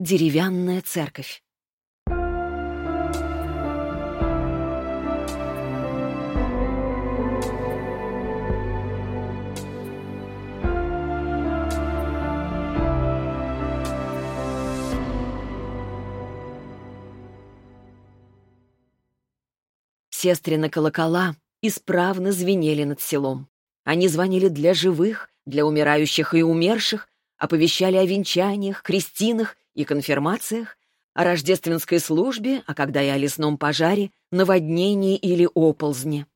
деревянная церковь. Сестрины колокола исправно звенели над селом. Они звонили для живых, для умирающих и умерших, оповещали о венчаниях, крестинах и конфирмациях, о рождественской службе, а когда и о лесном пожаре, наводнении или оползне.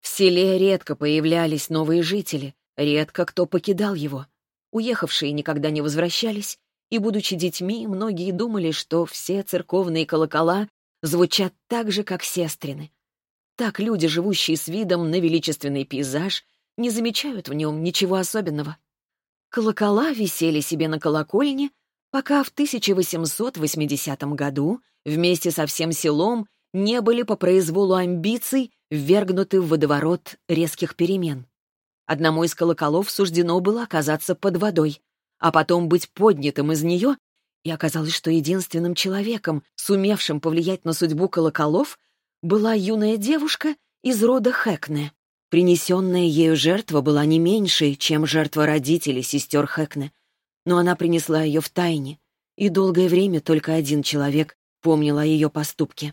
В селе редко появлялись новые жители, редко кто покидал его. Уехавшие никогда не возвращались, и, будучи детьми, многие думали, что все церковные колокола звучат так же, как сестрины. Так люди, живущие с видом на величественный пейзаж, не замечают в нем ничего особенного. Колокола висели себе на колокольне, пока в 1880 году вместе со всем селом не были по произволу амбиций ввергнуты в водоворот резких перемен. Одному из колоколов суждено было оказаться под водой, а потом быть поднятым из нее, и оказалось, что единственным человеком, сумевшим повлиять на судьбу колоколов, была юная девушка из рода Хэкне. Принесенная ею жертва была не меньшей, чем жертва родителей сестер Хэкне, но она принесла ее в тайне, и долгое время только один человек помнил о ее поступке.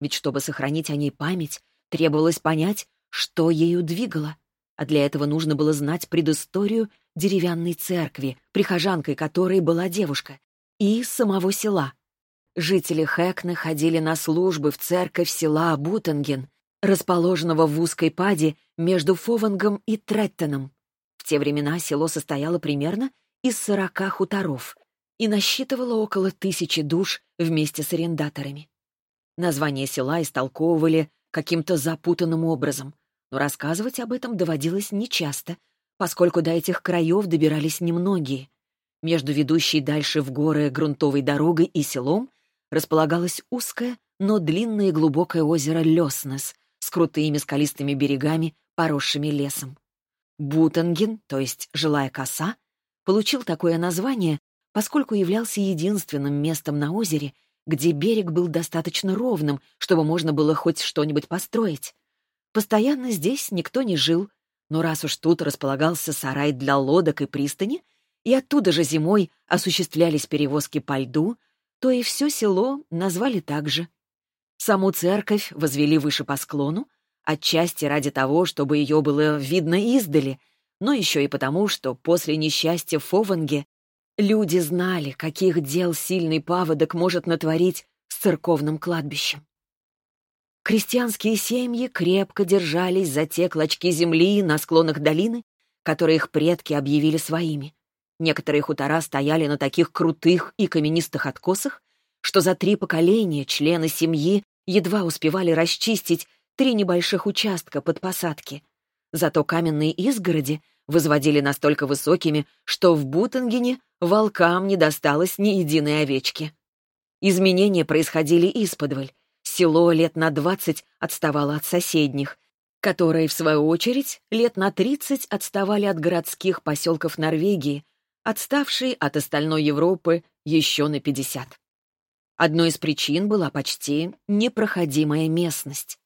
Ведь чтобы сохранить о ней память, требовалось понять, что ею двигало, а для этого нужно было знать предысторию деревянной церкви, прихожанкой которой была девушка, и самого села, Жители Хэкны ходили на службы в церковь села Бутенген, расположенного в узкой паде между Фовангом и Треттеном. В те времена село состояло примерно из сорока хуторов и насчитывало около тысячи душ вместе с арендаторами. Название села истолковывали каким-то запутанным образом, но рассказывать об этом доводилось нечасто, поскольку до этих краев добирались немногие. Между ведущей дальше в горы грунтовой дорогой и селом располагалось узкое, но длинное и глубокое озеро Леснес с крутыми скалистыми берегами, поросшими лесом. Бутанген, то есть «жилая коса», получил такое название, поскольку являлся единственным местом на озере, где берег был достаточно ровным, чтобы можно было хоть что-нибудь построить. Постоянно здесь никто не жил, но раз уж тут располагался сарай для лодок и пристани, и оттуда же зимой осуществлялись перевозки по льду, то и все село назвали так же. Саму церковь возвели выше по склону, отчасти ради того, чтобы ее было видно издали, но еще и потому, что после несчастья в Фованге люди знали, каких дел сильный паводок может натворить с церковным кладбищем. Крестьянские семьи крепко держались за те клочки земли на склонах долины, которые их предки объявили своими. Некоторые хутора стояли на таких крутых и каменистых откосах, что за три поколения члены семьи едва успевали расчистить три небольших участка под посадки. Зато каменные изгороди возводили настолько высокими, что в Бутангене волкам не досталось ни единой овечки. Изменения происходили исподволь. Село лет на двадцать отставало от соседних, которые, в свою очередь, лет на тридцать отставали от городских поселков Норвегии, отставший от остальной Европы еще на 50. Одной из причин была почти непроходимая местность.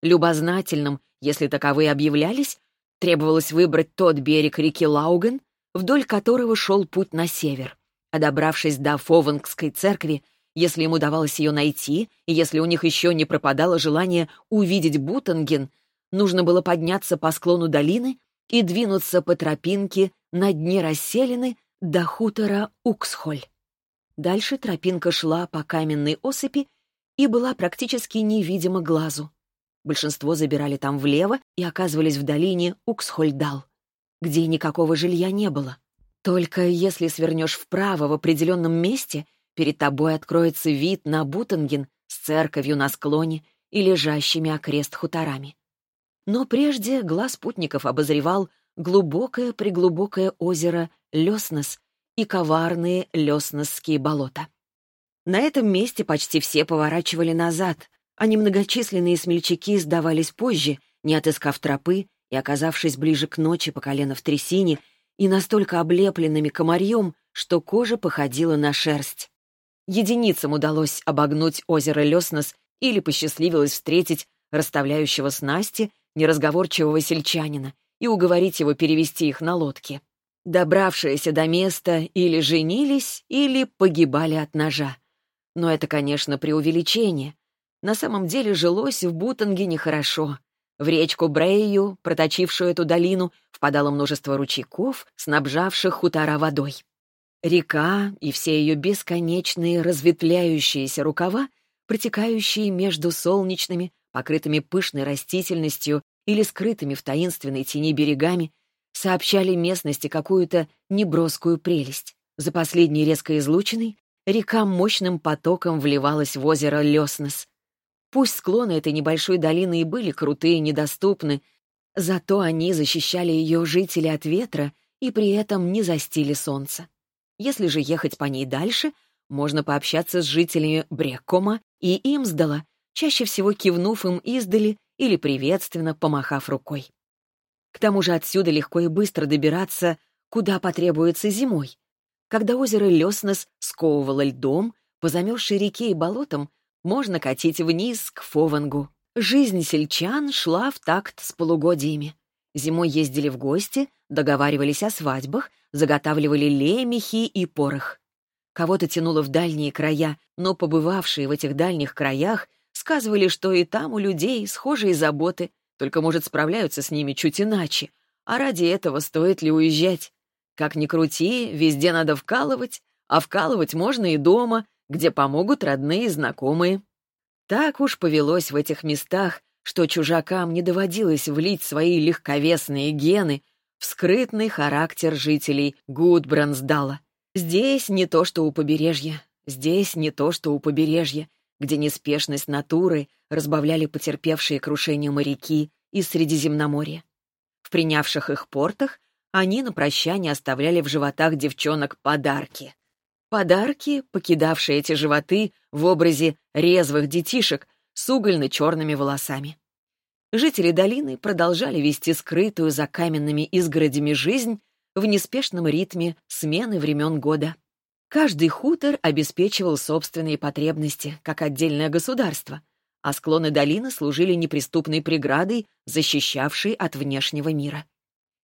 Любознательным, если таковые объявлялись, требовалось выбрать тот берег реки Лауген, вдоль которого шел путь на север. А добравшись до Фовангской церкви, если им удавалось ее найти, и если у них еще не пропадало желание увидеть Бутанген, нужно было подняться по склону долины и двинуться по тропинке на дне расселены до хутора Уксхоль. Дальше тропинка шла по каменной осыпи и была практически невидима глазу. Большинство забирали там влево и оказывались в долине Уксхольдал, где никакого жилья не было. Только если свернешь вправо в определенном месте, перед тобой откроется вид на Бутанген с церковью на склоне и лежащими окрест хуторами. Но прежде глаз путников обозревал глубокое-преглубокое озеро Леснес и коварные Леснесские болота. На этом месте почти все поворачивали назад, а немногочисленные смельчаки сдавались позже, не отыскав тропы и оказавшись ближе к ночи по колено в трясине и настолько облепленными комарьем, что кожа походила на шерсть. Единицам удалось обогнуть озеро Леснос или посчастливилось встретить расставляющего снасти неразговорчивого сельчанина и уговорить его перевести их на лодке. Добравшиеся до места или женились, или погибали от ножа. Но это, конечно, преувеличение. На самом деле жилось в Бутанге нехорошо. В речку Брейю, проточившую эту долину, впадало множество ручейков, снабжавших хутора водой. Река и все ее бесконечные разветвляющиеся рукава, протекающие между солнечными, покрытыми пышной растительностью или скрытыми в таинственной тени берегами, сообщали местности какую-то неброскую прелесть. За последней резко излученной река мощным потоком вливалась в озеро Леснес. Пусть склоны этой небольшой долины и были крутые недоступны, зато они защищали ее жители от ветра и при этом не застили солнце. Если же ехать по ней дальше, можно пообщаться с жителями Бреккома и Имсдала, чаще всего кивнув им издали или приветственно помахав рукой. К тому же отсюда легко и быстро добираться, куда потребуется зимой. Когда озеро Леснес сковывало льдом, по замерзшей реке и болотам можно катить вниз к Фовангу. Жизнь сельчан шла в такт с полугодиями. Зимой ездили в гости, договаривались о свадьбах, заготавливали лемехи и порох. Кого-то тянуло в дальние края, но побывавшие в этих дальних краях сказывали, что и там у людей схожие заботы, только, может, справляются с ними чуть иначе. А ради этого стоит ли уезжать? Как ни крути, везде надо вкалывать, а вкалывать можно и дома, где помогут родные и знакомые. Так уж повелось в этих местах, что чужакам не доводилось влить свои легковесные гены в скрытный характер жителей Гудбрансдала. Здесь не то, что у побережья, здесь не то, что у побережья, где неспешность натуры разбавляли потерпевшие крушение моряки из Средиземноморья. В принявших их портах они на прощание оставляли в животах девчонок подарки. Подарки, покидавшие эти животы в образе резвых детишек с угольно-черными волосами. Жители долины продолжали вести скрытую за каменными изгородями жизнь в неспешном ритме смены времен года. Каждый хутор обеспечивал собственные потребности, как отдельное государство, а склоны долины служили неприступной преградой, защищавшей от внешнего мира.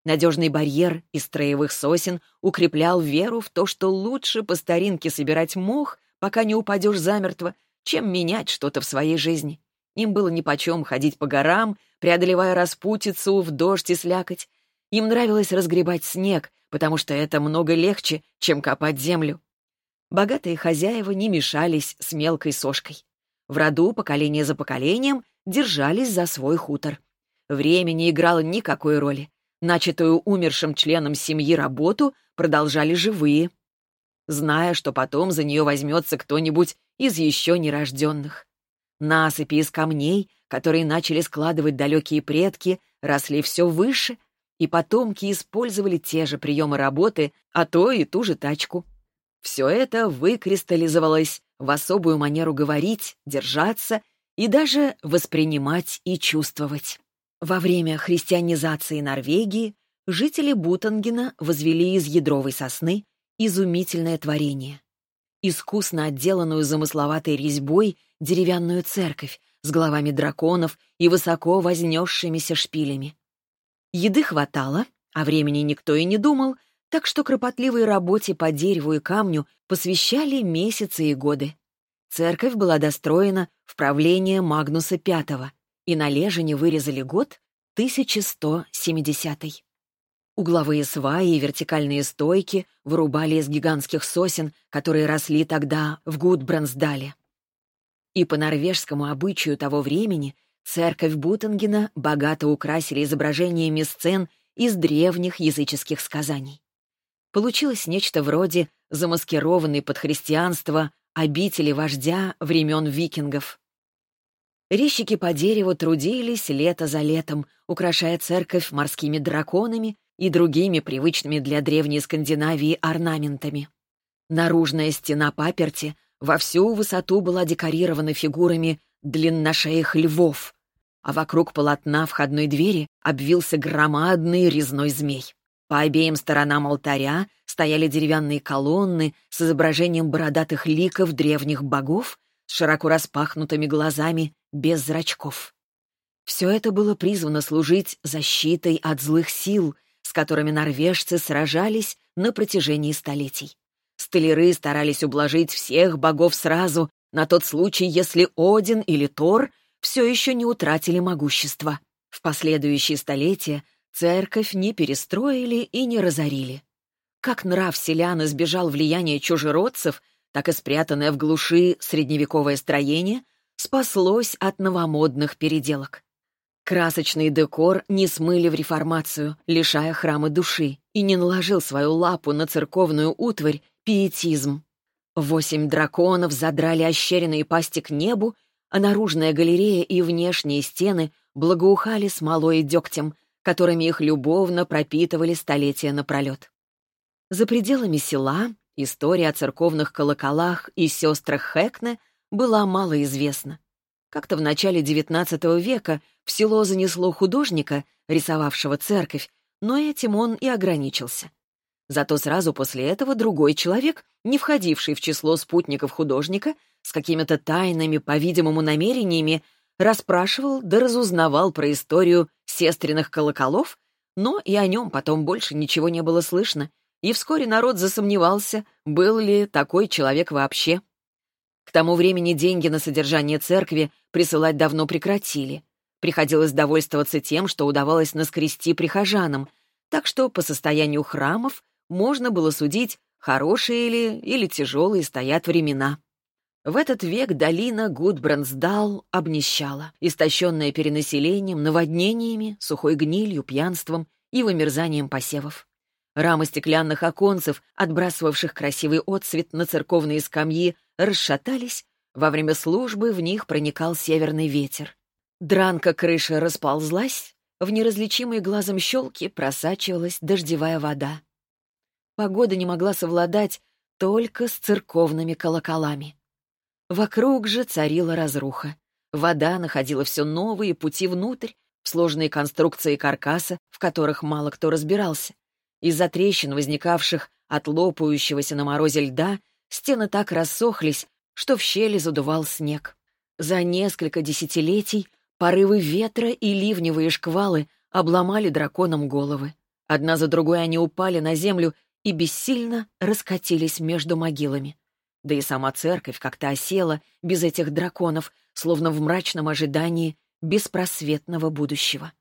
Надежный барьер из строевых сосен укреплял веру в то, что лучше по старинке собирать мох, пока не упадешь замертво, чем менять что-то в своей жизни. Им было нипочем ходить по горам, преодолевая распутицу в дождь и слякоть. Им нравилось разгребать снег, потому что это много легче, чем копать землю. Богатые хозяева не мешались с мелкой сошкой. В роду поколение за поколением держались за свой хутор. Время не играло никакой роли. Начатую умершим членом семьи работу продолжали живые, зная, что потом за нее возьмется кто-нибудь из еще нерожденных. Насыпи из камней, которые начали складывать далекие предки, росли все выше, и потомки использовали те же приемы работы, а то и ту же тачку. Все это выкристаллизовалось в особую манеру говорить, держаться и даже воспринимать и чувствовать. Во время христианизации Норвегии жители Бутангена возвели из ядровой сосны изумительное творение. Искусно отделанную замысловатой резьбой деревянную церковь с головами драконов и высоко вознесшимися шпилями. Еды хватало, а времени никто и не думал — так что кропотливой работе по дереву и камню посвящали месяцы и годы. Церковь была достроена в правление Магнуса V, и на Лежине вырезали год 1170. Угловые сваи и вертикальные стойки вырубали из гигантских сосен, которые росли тогда в Гудбрансдале. И по норвежскому обычаю того времени церковь Бутангена богато украсили изображениями сцен из древних языческих сказаний. Получилось нечто вроде замаскированной под христианство обители вождя времен викингов. Резчики по дереву трудились лето за летом, украшая церковь морскими драконами и другими привычными для древней Скандинавии орнаментами. Наружная стена паперти во всю высоту была декорирована фигурами длинношеих львов, а вокруг полотна входной двери обвился громадный резной змей. По обеим сторонам алтаря стояли деревянные колонны с изображением бородатых ликов древних богов с широко распахнутыми глазами, без зрачков. Все это было призвано служить защитой от злых сил, с которыми норвежцы сражались на протяжении столетий. Столяры старались ублажить всех богов сразу, на тот случай, если Один или Тор все еще не утратили могущество. В последующие столетия церковь не перестроили и не разорили. Как нрав селян избежал влияния чужеродцев, так и спрятанное в глуши средневековое строение спаслось от новомодных переделок. Красочный декор не смыли в реформацию, лишая храма души, и не наложил свою лапу на церковную утварь пиетизм. Восемь драконов задрали ощеренные пасти к небу, а наружная галерея и внешние стены благоухали смолой и дегтем, которыми их любовно пропитывали столетия напролет. За пределами села история о церковных колоколах и сестрах Хэкне была мало известна. Как-то в начале XIX века в село занесло художника, рисовавшего церковь, но этим он и ограничился. Зато сразу после этого другой человек, не входивший в число спутников художника, с какими-то тайными, по-видимому, намерениями, расспрашивал да разузнавал про историю сестренных колоколов, но и о нем потом больше ничего не было слышно, и вскоре народ засомневался, был ли такой человек вообще. К тому времени деньги на содержание церкви присылать давно прекратили. Приходилось довольствоваться тем, что удавалось наскрести прихожанам, так что по состоянию храмов можно было судить, хорошие ли или тяжелые стоят времена. В этот век долина Гудбрансдал обнищала, истощенная перенаселением, наводнениями, сухой гнилью, пьянством и вымерзанием посевов. Рамы стеклянных оконцев, отбрасывавших красивый отсвет на церковные скамьи, расшатались, во время службы в них проникал северный ветер. Дранка крыши расползлась, в неразличимые глазом щелки просачивалась дождевая вода. Погода не могла совладать только с церковными колоколами. Вокруг же царила разруха. Вода находила все новые пути внутрь, в сложные конструкции каркаса, в которых мало кто разбирался. Из-за трещин, возникавших от лопающегося на морозе льда, стены так рассохлись, что в щели задувал снег. За несколько десятилетий порывы ветра и ливневые шквалы обломали драконам головы. Одна за другой они упали на землю и бессильно раскатились между могилами. Да и сама церковь как-то осела без этих драконов, словно в мрачном ожидании беспросветного будущего.